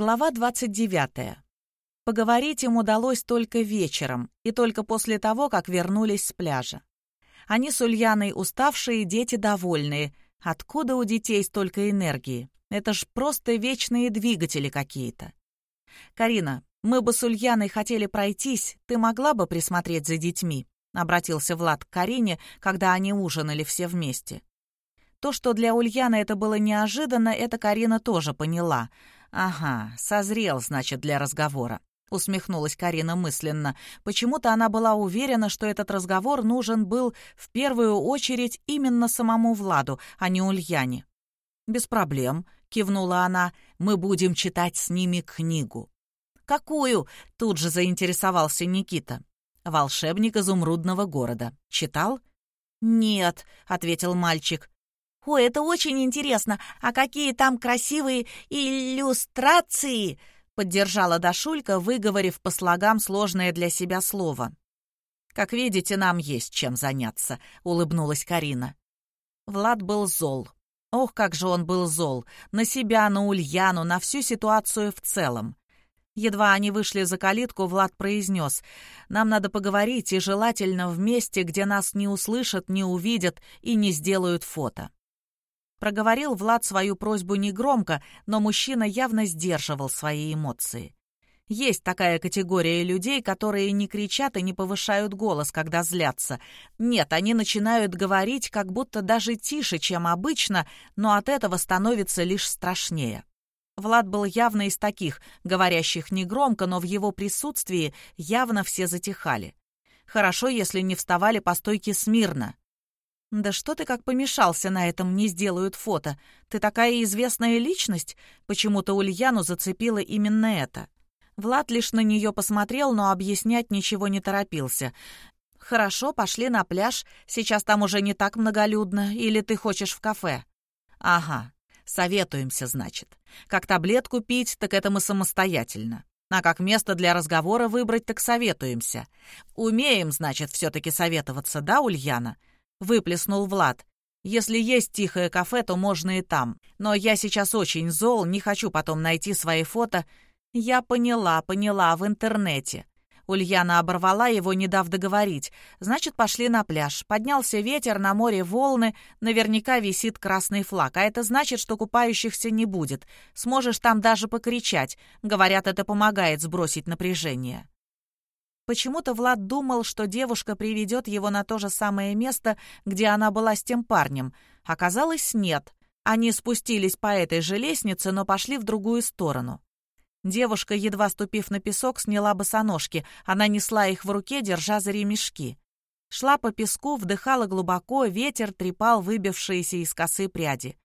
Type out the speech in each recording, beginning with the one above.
Глава 29. Поговорить им удалось только вечером, и только после того, как вернулись с пляжа. Они с Ульяной уставшие, дети довольные. Откуда у детей столько энергии? Это ж просто вечные двигатели какие-то. «Карина, мы бы с Ульяной хотели пройтись, ты могла бы присмотреть за детьми?» — обратился Влад к Карине, когда они ужинали все вместе. То, что для Ульяны это было неожиданно, это Карина тоже поняла — «Ага, созрел, значит, для разговора», — усмехнулась Карина мысленно. Почему-то она была уверена, что этот разговор нужен был в первую очередь именно самому Владу, а не Ульяне. «Без проблем», — кивнула она, — «мы будем читать с ними книгу». «Какую?» — тут же заинтересовался Никита. «Волшебник изумрудного города. Читал?» «Нет», — ответил мальчик. «Ой, это очень интересно. А какие там красивые иллюстрации!» — поддержала Дашулька, выговорив по слогам сложное для себя слово. «Как видите, нам есть чем заняться», — улыбнулась Карина. Влад был зол. Ох, как же он был зол! На себя, на Ульяну, на всю ситуацию в целом. Едва они вышли за калитку, Влад произнес, «Нам надо поговорить, и желательно в месте, где нас не услышат, не увидят и не сделают фото». Проговорил Влад свою просьбу негромко, но мужчина явно сдерживал свои эмоции. Есть такая категория людей, которые не кричат и не повышают голос, когда злятся. Нет, они начинают говорить как будто даже тише, чем обычно, но от этого становится лишь страшнее. Влад был явно из таких, говорящих негромко, но в его присутствии явно все затихали. Хорошо, если не вставали по стойке смирно. «Да что ты как помешался на этом, не сделают фото? Ты такая известная личность?» Почему-то Ульяну зацепило именно это. Влад лишь на нее посмотрел, но объяснять ничего не торопился. «Хорошо, пошли на пляж. Сейчас там уже не так многолюдно. Или ты хочешь в кафе?» «Ага. Советуемся, значит. Как таблетку пить, так это мы самостоятельно. А как место для разговора выбрать, так советуемся. Умеем, значит, все-таки советоваться, да, Ульяна?» Выплеснул Влад. «Если есть тихое кафе, то можно и там. Но я сейчас очень зол, не хочу потом найти свои фото». «Я поняла, поняла, в интернете». Ульяна оборвала его, не дав договорить. «Значит, пошли на пляж. Поднялся ветер, на море волны, наверняка висит красный флаг, а это значит, что купающихся не будет. Сможешь там даже покричать. Говорят, это помогает сбросить напряжение». Почему-то Влад думал, что девушка приведет его на то же самое место, где она была с тем парнем. Оказалось, нет. Они спустились по этой же лестнице, но пошли в другую сторону. Девушка, едва ступив на песок, сняла босоножки. Она несла их в руке, держа за ремешки. Шла по песку, вдыхала глубоко, ветер трепал выбившиеся из косы пряди.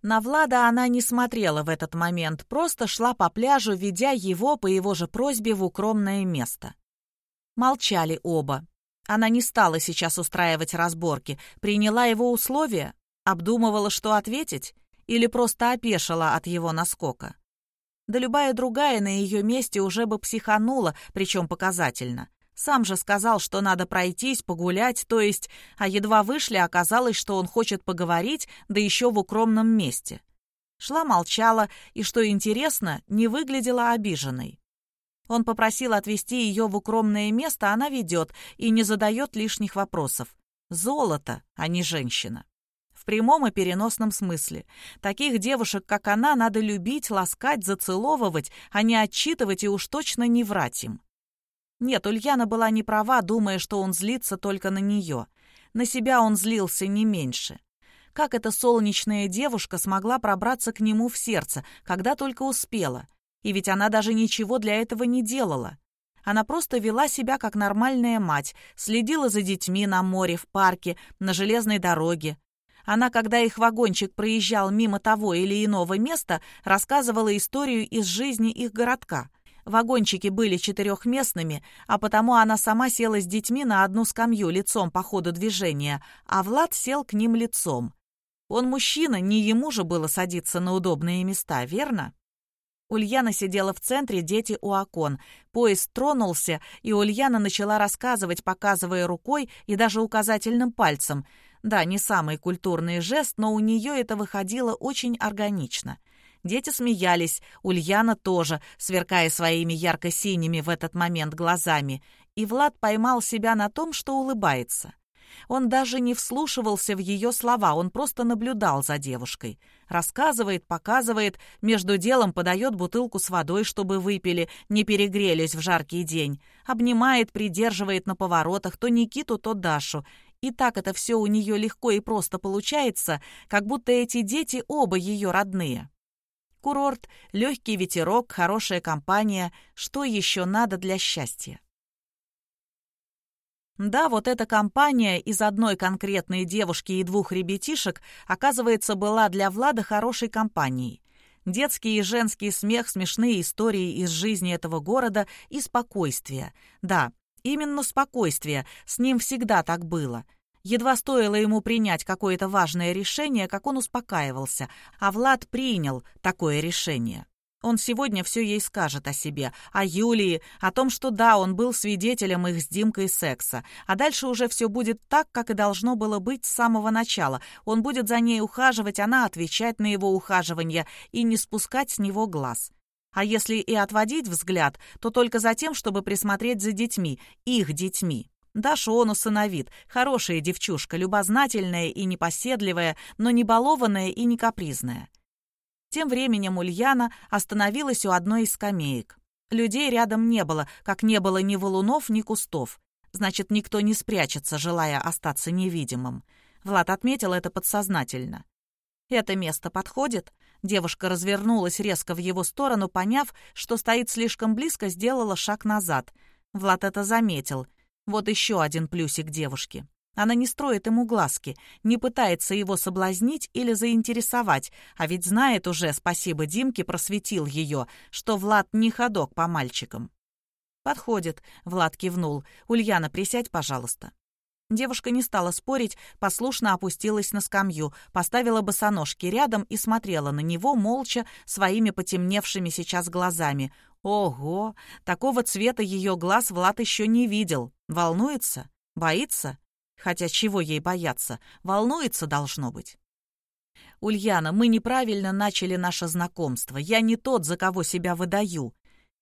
На Влада она не смотрела в этот момент, просто шла по пляжу, ведя его по его же просьбе в укромное место. Молчали оба. Она не стала сейчас устраивать разборки, приняла его условия, обдумывала, что ответить, или просто опешила от его наскока. Да любая другая на ее месте уже бы психанула, причем показательно. Сам же сказал, что надо пройтись, погулять, то есть, а едва вышли, оказалось, что он хочет поговорить, да еще в укромном месте. Шла молчала и, что интересно, не выглядела обиженной. Он попросил отвезти ее в укромное место, она ведет и не задает лишних вопросов. Золото, а не женщина. В прямом и переносном смысле. Таких девушек, как она, надо любить, ласкать, зацеловывать, а не отчитывать и уж точно не врать им. Нет, Ульяна была не права, думая, что он злится только на нее. На себя он злился не меньше. Как эта солнечная девушка смогла пробраться к нему в сердце, когда только успела? И ведь она даже ничего для этого не делала. Она просто вела себя как нормальная мать, следила за детьми на море, в парке, на железной дороге. Она, когда их вагончик проезжал мимо того или иного места, рассказывала историю из жизни их городка. Вагончики были четырехместными, а потому она сама села с детьми на одну скамью лицом по ходу движения, а Влад сел к ним лицом. Он мужчина, не ему же было садиться на удобные места, верно? Ульяна сидела в центре, дети у окон. Поезд тронулся, и Ульяна начала рассказывать, показывая рукой и даже указательным пальцем. Да, не самый культурный жест, но у нее это выходило очень органично. Дети смеялись, Ульяна тоже, сверкая своими ярко-синими в этот момент глазами, и Влад поймал себя на том, что улыбается. Он даже не вслушивался в ее слова, он просто наблюдал за девушкой. Рассказывает, показывает, между делом подает бутылку с водой, чтобы выпили, не перегрелись в жаркий день. Обнимает, придерживает на поворотах то Никиту, то Дашу. И так это все у нее легко и просто получается, как будто эти дети оба ее родные. Курорт, легкий ветерок, хорошая компания. Что еще надо для счастья? Да, вот эта компания из одной конкретной девушки и двух ребятишек, оказывается, была для Влада хорошей компанией. Детский и женский смех, смешные истории из жизни этого города и спокойствие. Да, именно спокойствие, с ним всегда так было. Едва стоило ему принять какое-то важное решение, как он успокаивался, а Влад принял такое решение. Он сегодня все ей скажет о себе, о Юлии, о том, что да, он был свидетелем их с Димкой секса. А дальше уже все будет так, как и должно было быть с самого начала. Он будет за ней ухаживать, она отвечать на его ухаживание и не спускать с него глаз. А если и отводить взгляд, то только за тем, чтобы присмотреть за детьми, их детьми. Дашу он усыновит. Хорошая девчушка, любознательная и непоседливая, но не балованная и не капризная. Тем временем Ульяна остановилась у одной из скамеек. Людей рядом не было, как не было ни валунов, ни кустов. Значит, никто не спрячется, желая остаться невидимым. Влад отметил это подсознательно. «Это место подходит?» Девушка развернулась резко в его сторону, поняв, что стоит слишком близко, сделала шаг назад. Влад это заметил. Вот еще один плюсик девушки. Она не строит ему глазки, не пытается его соблазнить или заинтересовать, а ведь знает уже, спасибо Димке, просветил ее, что Влад не ходок по мальчикам. «Подходит», — Влад кивнул. «Ульяна, присядь, пожалуйста». Девушка не стала спорить, послушно опустилась на скамью, поставила босоножки рядом и смотрела на него молча своими потемневшими сейчас глазами. Ого! Такого цвета ее глаз Влад еще не видел. Волнуется? Боится? Хотя чего ей бояться? Волнуется, должно быть. «Ульяна, мы неправильно начали наше знакомство. Я не тот, за кого себя выдаю».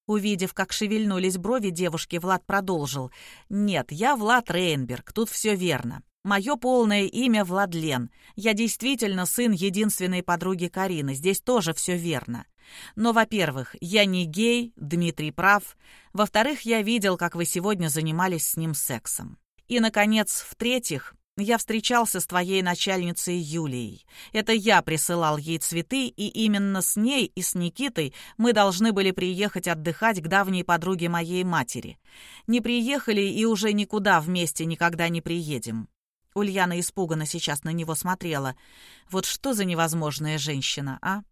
Увидев, как шевельнулись брови девушки, Влад продолжил. «Нет, я Влад Рейнберг, тут все верно. Мое полное имя Владлен. Я действительно сын единственной подруги Карины. Здесь тоже все верно. Но, во-первых, я не гей, Дмитрий прав. Во-вторых, я видел, как вы сегодня занимались с ним сексом. И, наконец, в-третьих, я встречался с твоей начальницей Юлией. Это я присылал ей цветы, и именно с ней и с Никитой мы должны были приехать отдыхать к давней подруге моей матери. Не приехали и уже никуда вместе никогда не приедем. Ульяна испуганно сейчас на него смотрела. Вот что за невозможная женщина, а?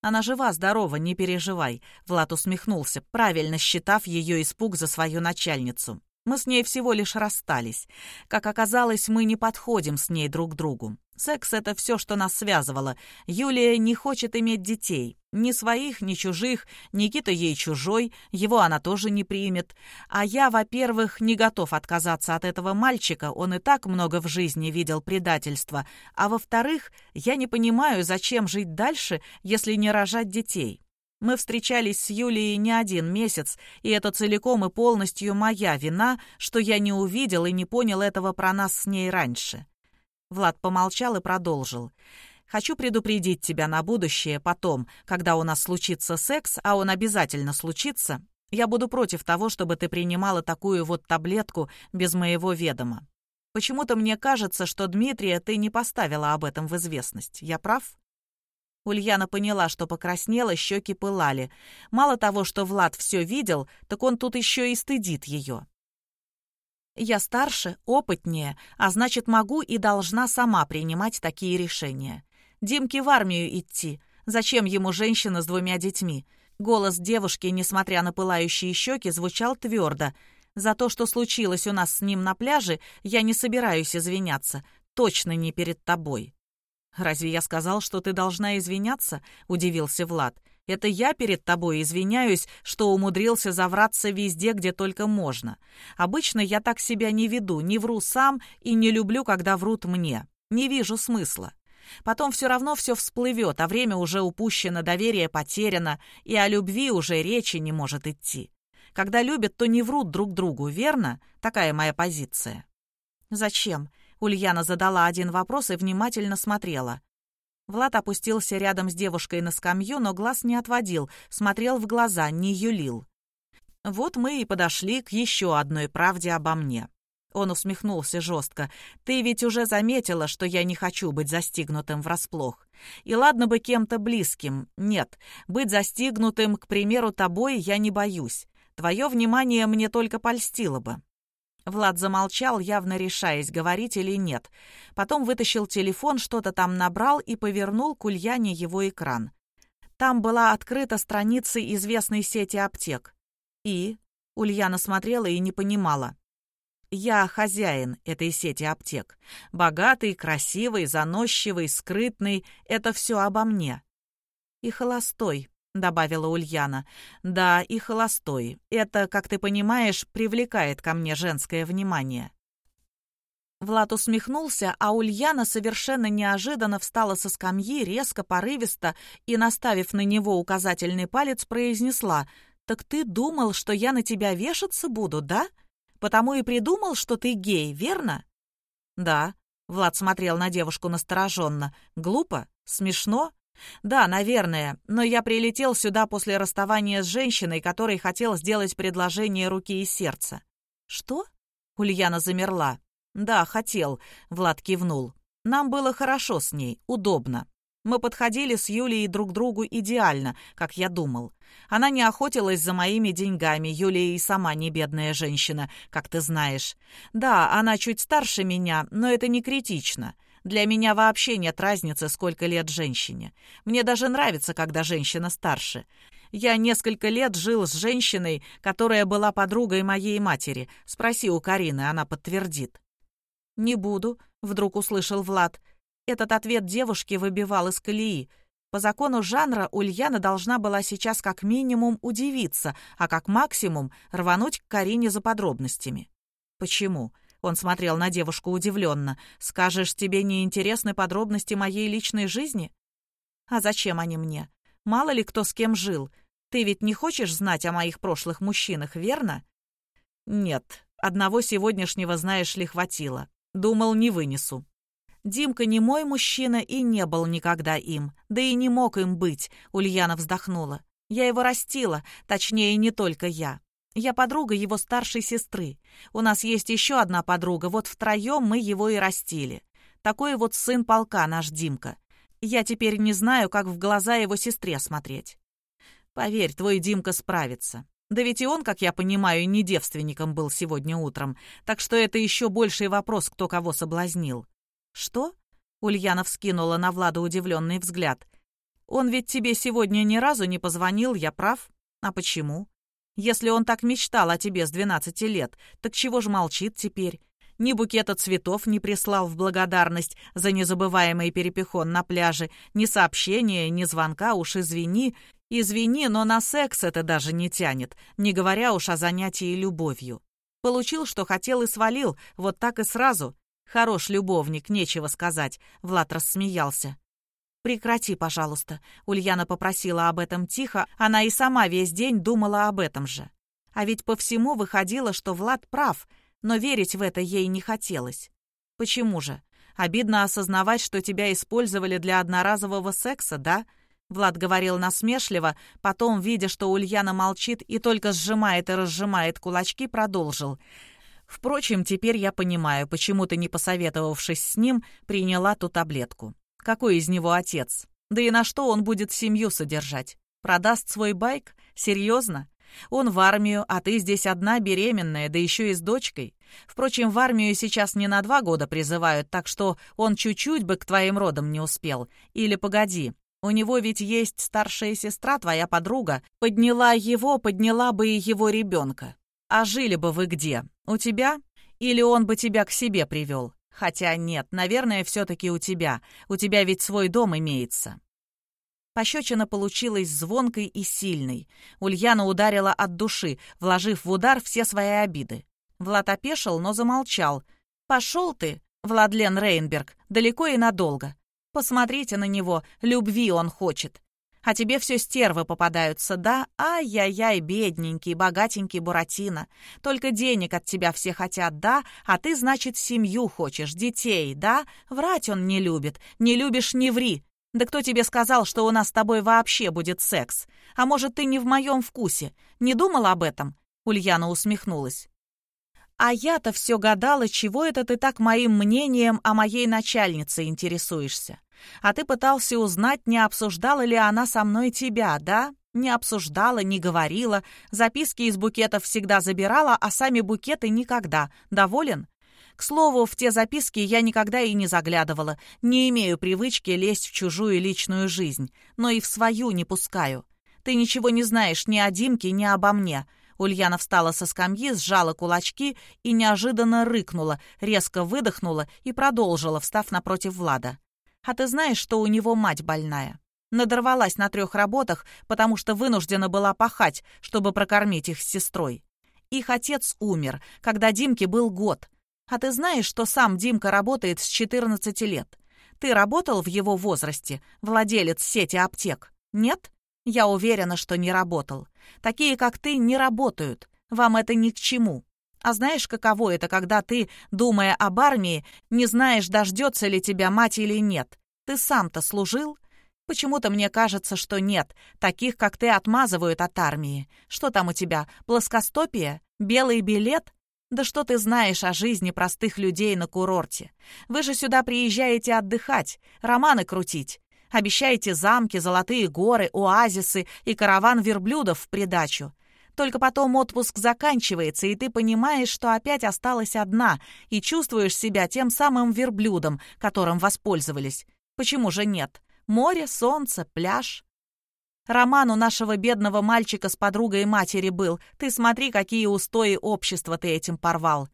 Она жива, здорова, не переживай. Влад усмехнулся, правильно считав ее испуг за свою начальницу. Мы с ней всего лишь расстались. Как оказалось, мы не подходим с ней друг другу. Секс — это все, что нас связывало. Юлия не хочет иметь детей. Ни своих, ни чужих. Никита ей чужой, его она тоже не примет. А я, во-первых, не готов отказаться от этого мальчика, он и так много в жизни видел предательства. А во-вторых, я не понимаю, зачем жить дальше, если не рожать детей. Мы встречались с Юлией не один месяц, и это целиком и полностью моя вина, что я не увидел и не понял этого про нас с ней раньше». Влад помолчал и продолжил. «Хочу предупредить тебя на будущее потом, когда у нас случится секс, а он обязательно случится. Я буду против того, чтобы ты принимала такую вот таблетку без моего ведома. Почему-то мне кажется, что Дмитрия ты не поставила об этом в известность. Я прав?» Ульяна поняла, что покраснела, щеки пылали. Мало того, что Влад все видел, так он тут еще и стыдит ее. «Я старше, опытнее, а значит, могу и должна сама принимать такие решения. Димке в армию идти. Зачем ему женщина с двумя детьми?» Голос девушки, несмотря на пылающие щеки, звучал твердо. «За то, что случилось у нас с ним на пляже, я не собираюсь извиняться. Точно не перед тобой». «Разве я сказал, что ты должна извиняться?» — удивился Влад. «Это я перед тобой извиняюсь, что умудрился завраться везде, где только можно. Обычно я так себя не веду, не вру сам и не люблю, когда врут мне. Не вижу смысла. Потом все равно все всплывет, а время уже упущено, доверие потеряно, и о любви уже речи не может идти. Когда любят, то не врут друг другу, верно? Такая моя позиция. «Зачем?» Ульяна задала один вопрос и внимательно смотрела. Влад опустился рядом с девушкой на скамью, но глаз не отводил, смотрел в глаза, не юлил. Вот мы и подошли к еще одной правде обо мне. Он усмехнулся жестко. «Ты ведь уже заметила, что я не хочу быть застигнутым врасплох. И ладно бы кем-то близким. Нет, быть застигнутым, к примеру, тобой я не боюсь. Твое внимание мне только польстило бы. Влад замолчал, явно решаясь, говорить или нет. Потом вытащил телефон, что-то там набрал и повернул к Ульяне его экран. Там была открыта страница известной сети аптек. И Ульяна смотрела и не понимала. «Я хозяин этой сети аптек. Богатый, красивый, заносчивый, скрытный — это все обо мне. И холостой, — добавила Ульяна. «Да, и холостой. Это, как ты понимаешь, привлекает ко мне женское внимание». Влад усмехнулся, а Ульяна совершенно неожиданно встала со скамьи, резко, порывисто, и, наставив на него указательный палец, произнесла «Так ты думал, что я на тебя вешаться буду, да? Потому и придумал, что ты гей, верно?» «Да», — Влад смотрел на девушку настороженно. «Глупо? Смешно?» «Да, наверное, но я прилетел сюда после расставания с женщиной, которой хотел сделать предложение руки и сердца». «Что?» — Ульяна замерла. «Да, хотел», — Влад кивнул. «Нам было хорошо с ней, удобно. Мы подходили с Юлией друг другу идеально, как я думал. Она не охотилась за моими деньгами, Юлия и сама не бедная женщина, как ты знаешь. Да, она чуть старше меня, но это не критично. Для меня вообще нет разницы, сколько лет женщине. Мне даже нравится, когда женщина старше. Я несколько лет жил с женщиной, которая была подругой моей матери. Спроси у Карины, она подтвердит». «Не буду», — вдруг услышал Влад. Этот ответ девушки выбивал из колеи. По закону жанра Ульяна должна была сейчас как минимум удивиться, а как максимум рвануть к Карине за подробностями. «Почему?» Он смотрел на девушку удивленно. «Скажешь, тебе не интересны подробности моей личной жизни?» «А зачем они мне? Мало ли кто с кем жил. Ты ведь не хочешь знать о моих прошлых мужчинах, верно?» «Нет, одного сегодняшнего, знаешь ли, хватило. Думал, не вынесу». «Димка не мой мужчина и не был никогда им. Да и не мог им быть», — Ульяна вздохнула. «Я его растила, точнее, не только я. Я подруга его старшей сестры. У нас есть еще одна подруга, вот втроем мы его и растили. Такой вот сын полка наш Димка. Я теперь не знаю, как в глаза его сестре смотреть. Поверь, твой Димка справится. Да ведь и он, как я понимаю, не девственником был сегодня утром, так что это еще больший вопрос, кто кого соблазнил. Что? Ульяна вскинула на Влада удивленный взгляд. Он ведь тебе сегодня ни разу не позвонил, я прав? А почему? Если он так мечтал о тебе с 12 лет, так чего же молчит теперь? Ни букета цветов не прислал в благодарность за незабываемый перепихон на пляже, ни сообщения, ни звонка, уж извини. Извини, но на секс это даже не тянет, не говоря уж о занятии любовью. Получил, что хотел и свалил, вот так и сразу. Хорош любовник, нечего сказать, Влад рассмеялся. «Прекрати, пожалуйста», — Ульяна попросила об этом тихо, она и сама весь день думала об этом же. А ведь по всему выходило, что Влад прав, но верить в это ей не хотелось. Почему же? Обидно осознавать, что тебя использовали для одноразового секса, да? Влад говорил насмешливо, потом, видя, что Ульяна молчит и только сжимает и разжимает кулачки, продолжил. «Впрочем, теперь я понимаю, почему ты, не посоветовавшись с ним, приняла ту таблетку. Какой из него отец? Да и на что он будет семью содержать? Продаст свой байк? Серьезно? Он в армию, а ты здесь одна беременная, да еще и с дочкой. Впрочем, в армию сейчас не на два года призывают, так что он чуть-чуть бы к твоим родам не успел. Или погоди, у него ведь есть старшая сестра, твоя подруга. Подняла его, подняла бы и его ребенка. А жили бы вы где? У тебя? Или он бы тебя к себе привел? Хотя нет, наверное, все-таки у тебя. У тебя ведь свой дом имеется». Пощечина получилась звонкой и сильной. Ульяна ударила от души, вложив в удар все свои обиды. Влад опешил, но замолчал. «Пошел ты, Владлен Рейнберг, далеко и надолго. Посмотрите на него, любви он хочет. А тебе все стервы попадаются, да? Ай-яй-яй, бедненький, богатенький Буратино. Только денег от тебя все хотят, да? А ты, значит, семью хочешь, детей, да? Врать он не любит. Не любишь — не ври. Да кто тебе сказал, что у нас с тобой вообще будет секс? А может, ты не в моем вкусе? Не думал об этом?» Ульяна усмехнулась. «А я-то все гадала, чего это ты так моим мнением о моей начальнице интересуешься? А ты пытался узнать, не обсуждала ли она со мной тебя, да? Не обсуждала, не говорила, записки из букетов всегда забирала, а сами букеты никогда. Доволен? К слову, в те записки я никогда и не заглядывала, не имею привычки лезть в чужую личную жизнь, но и в свою не пускаю. Ты ничего не знаешь ни о Димке, ни обо мне. Ульяна встала со скамьи, сжала кулачки и неожиданно рыкнула, резко выдохнула и продолжила, встав напротив Влада. А ты знаешь, что у него мать больная? Надорвалась на трех работах, потому что вынуждена была пахать, чтобы прокормить их с сестрой. Их отец умер, когда Димке был год. А ты знаешь, что сам Димка работает с 14 лет? Ты работал в его возрасте, владелец сети аптек? Нет? Я уверена, что не работал. Такие, как ты, не работают. Вам это ни к чему. А знаешь, каково это, когда ты, думая об армии, не знаешь, дождется ли тебя мать или нет? Ты сам-то служил? Почему-то мне кажется, что нет. Таких, как ты, отмазывают от армии. Что там у тебя, плоскостопие? Белый билет? Да что ты знаешь о жизни простых людей на курорте? Вы же сюда приезжаете отдыхать, романы крутить. Обещаете замки, золотые горы, оазисы и караван верблюдов в придачу. Только потом отпуск заканчивается, и ты понимаешь, что опять осталась одна, и чувствуешь себя тем самым верблюдом, которым воспользовались. Почему же нет? Море, солнце, пляж. Роман у нашего бедного мальчика с подругой матери был. Ты смотри, какие устои общества ты этим порвал.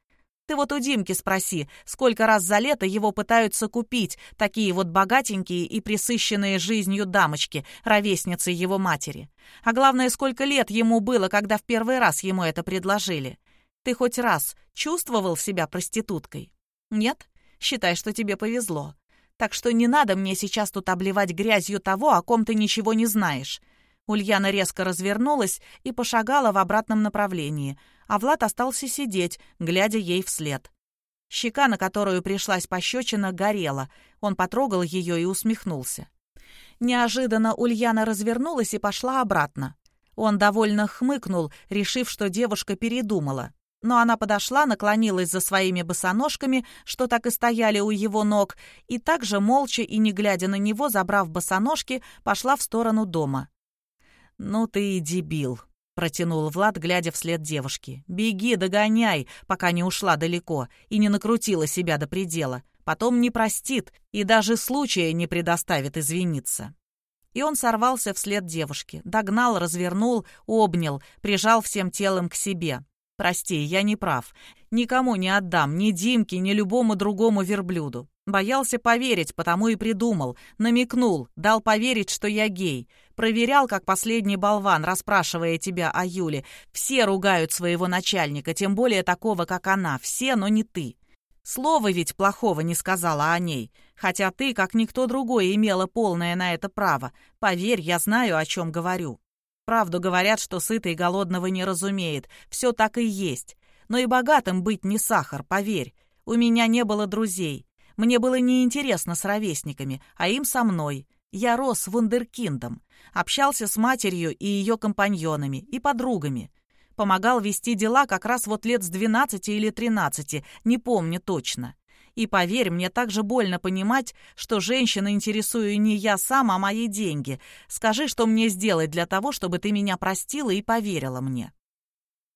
Ты вот у Димки спроси, сколько раз за лето его пытаются купить, такие вот богатенькие и присыщенные жизнью дамочки, ровесницы его матери. А главное, сколько лет ему было, когда в первый раз ему это предложили. Ты хоть раз чувствовал себя проституткой? Нет? Считай, что тебе повезло. Так что не надо мне сейчас тут обливать грязью того, о ком ты ничего не знаешь. Ульяна резко развернулась и пошагала в обратном направлении, а Влад остался сидеть, глядя ей вслед. Щека, на которую пришлась пощечина, горела. Он потрогал ее и усмехнулся. Неожиданно Ульяна развернулась и пошла обратно. Он довольно хмыкнул, решив, что девушка передумала. Но она подошла, наклонилась за своими босоножками, что так и стояли у его ног, и также, молча и не глядя на него, забрав босоножки, пошла в сторону дома. «Ну ты и дебил», — протянул Влад, глядя вслед девушки. «Беги, догоняй, пока не ушла далеко и не накрутила себя до предела. Потом не простит и даже случая не предоставит извиниться». И он сорвался вслед девушки, догнал, развернул, обнял, прижал всем телом к себе. «Прости, я не прав. Никому не отдам, ни Димке, ни любому другому верблюду. Боялся поверить, потому и придумал. Намекнул, дал поверить, что я гей. Проверял, как последний болван, расспрашивая тебя о Юле. Все ругают своего начальника, тем более такого, как она. Все, но не ты. Слова ведь плохого не сказала о ней. Хотя ты, как никто другой, имела полное на это право. Поверь, я знаю, о чем говорю. Правду говорят, что сытый голодного не разумеет. Все так и есть. Но и богатым быть не сахар, поверь. У меня не было друзей. Мне было неинтересно с ровесниками, а им со мной. Я рос вундеркиндом, общался с матерью и ее компаньонами, и подругами. Помогал вести дела как раз вот лет с 12 или 13, не помню точно. И поверь, мне так же больно понимать, что женщина интересую не я сам, а мои деньги. Скажи, что мне сделать для того, чтобы ты меня простила и поверила мне.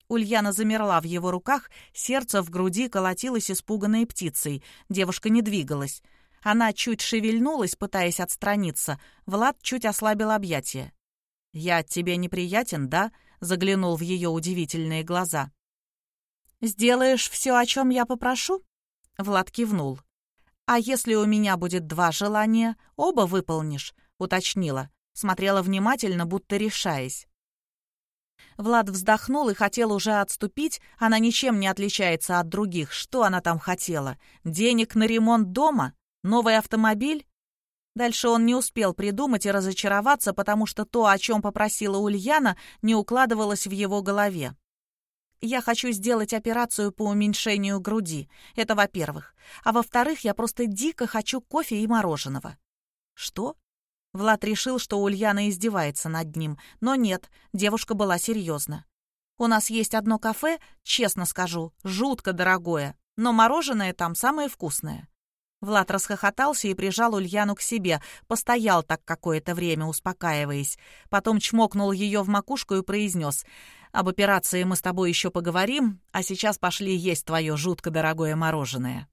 Ульяна замерла в его руках, сердце в груди колотилось испуганной птицей. Девушка не двигалась. Она чуть шевельнулась, пытаясь отстраниться. Влад чуть ослабил объятия. «Я тебе неприятен, да?» — заглянул в ее удивительные глаза. «Сделаешь все, о чем я попрошу?» Влад кивнул. «А если у меня будет два желания, оба выполнишь?» — уточнила. Смотрела внимательно, будто решаясь. Влад вздохнул и хотел уже отступить. Она ничем не отличается от других. Что она там хотела? Денег на ремонт дома? Новый автомобиль? Дальше он не успел придумать и разочароваться, потому что то, о чем попросила Ульяна, не укладывалось в его голове. Я хочу сделать операцию по уменьшению груди. Это во-первых. А во-вторых, я просто дико хочу кофе и мороженого. Что? Влад решил, что Ульяна издевается над ним, но нет, девушка была серьезна. У нас есть одно кафе, честно скажу, жутко дорогое, но мороженое там самое вкусное. Влад расхохотался и прижал Ульяну к себе, постоял так какое-то время, успокаиваясь. Потом чмокнул ее в макушку и произнес «Об операции мы с тобой еще поговорим, а сейчас пошли есть твое жутко дорогое мороженое».